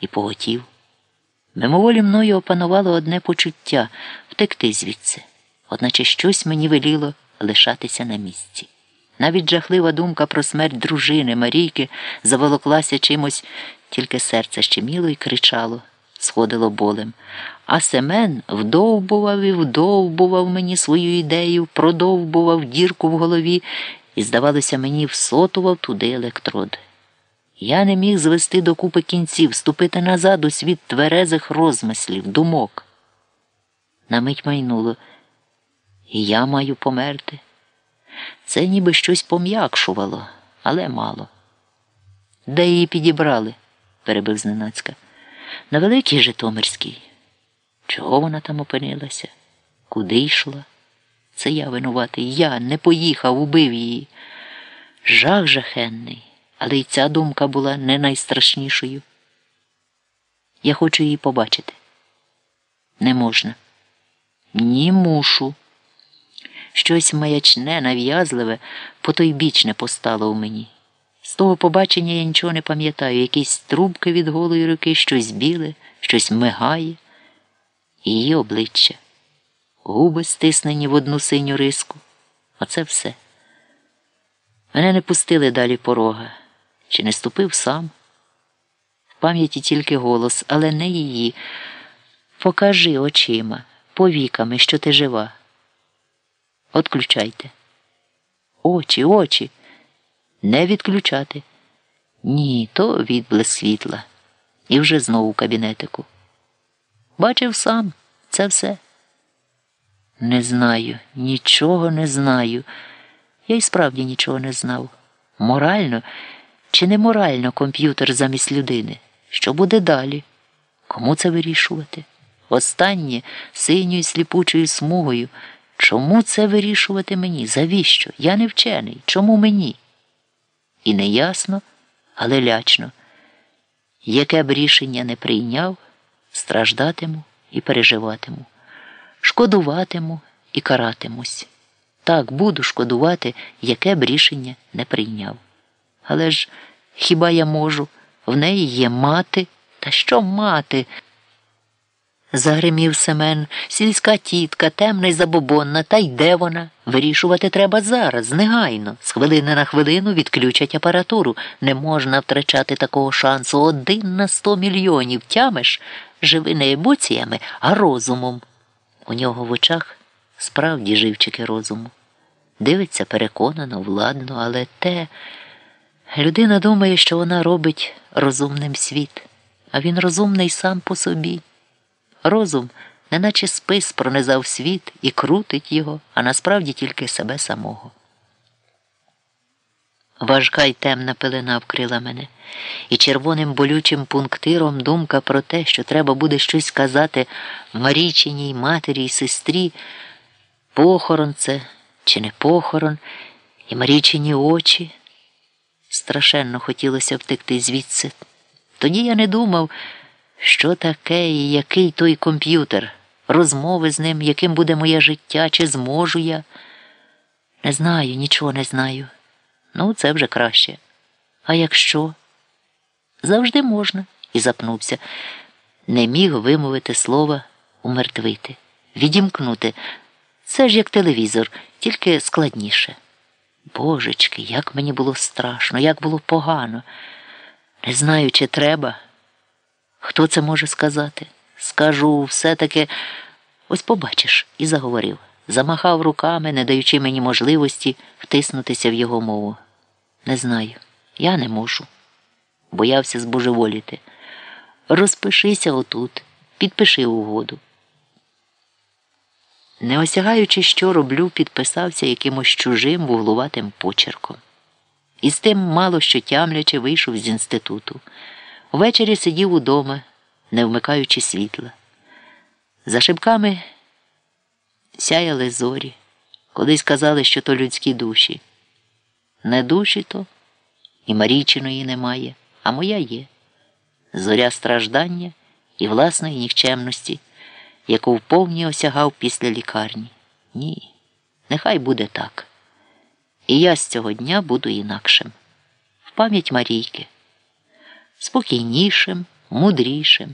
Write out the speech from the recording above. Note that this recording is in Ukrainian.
і поготів. Мимоволі мною опанувало одне почуття втекти звідси, одначе щось мені веліло лишатися на місці. Навіть жахлива думка про смерть дружини Марійки заволоклася чимось, тільки серце щеміло і кричало, сходило болем. А Семен вдовбував і вдовбував мені свою ідею, продовбував дірку в голові і, здавалося, мені всотував туди електрод. Я не міг звести докупи кінців, ступити назад у світ тверезих розмислів, думок. На мить майнуло, і я маю померти. Це ніби щось пом'якшувало, але мало. Де її підібрали? перебив зненацька. На Великій Житомирській. Чого вона там опинилася? Куди йшла? Це я винуватий. Я не поїхав, убив її. Жах жахенний, але й ця думка була не найстрашнішою. Я хочу її побачити. Не можна. Ні, мушу. Щось маячне, нав'язливе, потойбічне постало у мені. З того побачення я нічого не пам'ятаю, якісь трубки від голої руки, щось біле, щось мигає, її обличчя, губи стиснені в одну синю риску. Оце все. Мене не пустили далі порога, чи не ступив сам. В пам'яті тільки голос, але не її. Покажи очима, повіками, що ти жива. Отключайте. Очі, очі. Не відключати. Ні, то відблиск світла. І вже знову кабінетику. Бачив сам це все. Не знаю, нічого не знаю. Я й справді нічого не знав. Морально чи не морально комп'ютер замість людини? Що буде далі? Кому це вирішувати? Останнє синьою сліпучою смугою. Чому це вирішувати мені? Завіщо? Я не вчений. Чому мені? І неясно, але лячно. Яке б рішення не прийняв, страждатиму і переживатиму, шкодуватиму і каратимусь. Так буду шкодувати, яке б рішення не прийняв. Але ж хіба я можу? В неї є мати? Та що мати? Загримів Семен, сільська тітка, темна й забобонна, та йде вона. Вирішувати треба зараз, негайно. З хвилини на хвилину відключать апаратуру. Не можна втрачати такого шансу. Один на сто мільйонів. Тямиш, живи не емоціями, а розумом. У нього в очах справді живчики розуму. Дивиться переконано, владно, але те. Людина думає, що вона робить розумним світ, а він розумний сам по собі. Розум, неначе спис пронизав світ і крутить його, а насправді тільки себе самого. Важка й темна пелена вкрила мене, і червоним болючим пунктиром думка про те, що треба буде щось сказати Марічиній матері й сестрі, похорон це чи не похорон, і Марічині очі. Страшенно хотілося втекти звідси. Тоді я не думав. Що таке і який той комп'ютер, розмови з ним, яким буде моє життя, чи зможу я? Не знаю, нічого не знаю. Ну, це вже краще. А якщо? Завжди можна, і запнувся. Не міг вимовити слова умертвити, відімкнути. Це ж як телевізор, тільки складніше. Божечки, як мені було страшно, як було погано. Не знаю, чи треба. Хто це може сказати? Скажу все-таки ось побачиш, і заговорив. Замахав руками, не даючи мені можливості втиснутися в його мову. Не знаю, я не можу. Боявся збожеволіти. Розпишися отут, підпиши угоду. Не осягаючи, що роблю, підписався якимось чужим вуглуватим почерком. І з тим мало що тямлячи вийшов з інституту. Увечері сидів удома, не вмикаючи світла. За шибками сяяли зорі, колись казали, що то людські душі. Не душі то, і Марійчиної немає, а моя є. Зоря страждання і власної нікчемності, яку вповні осягав після лікарні. Ні, нехай буде так. І я з цього дня буду інакшим. В пам'ять Марійки спокійнішим, мудрішим.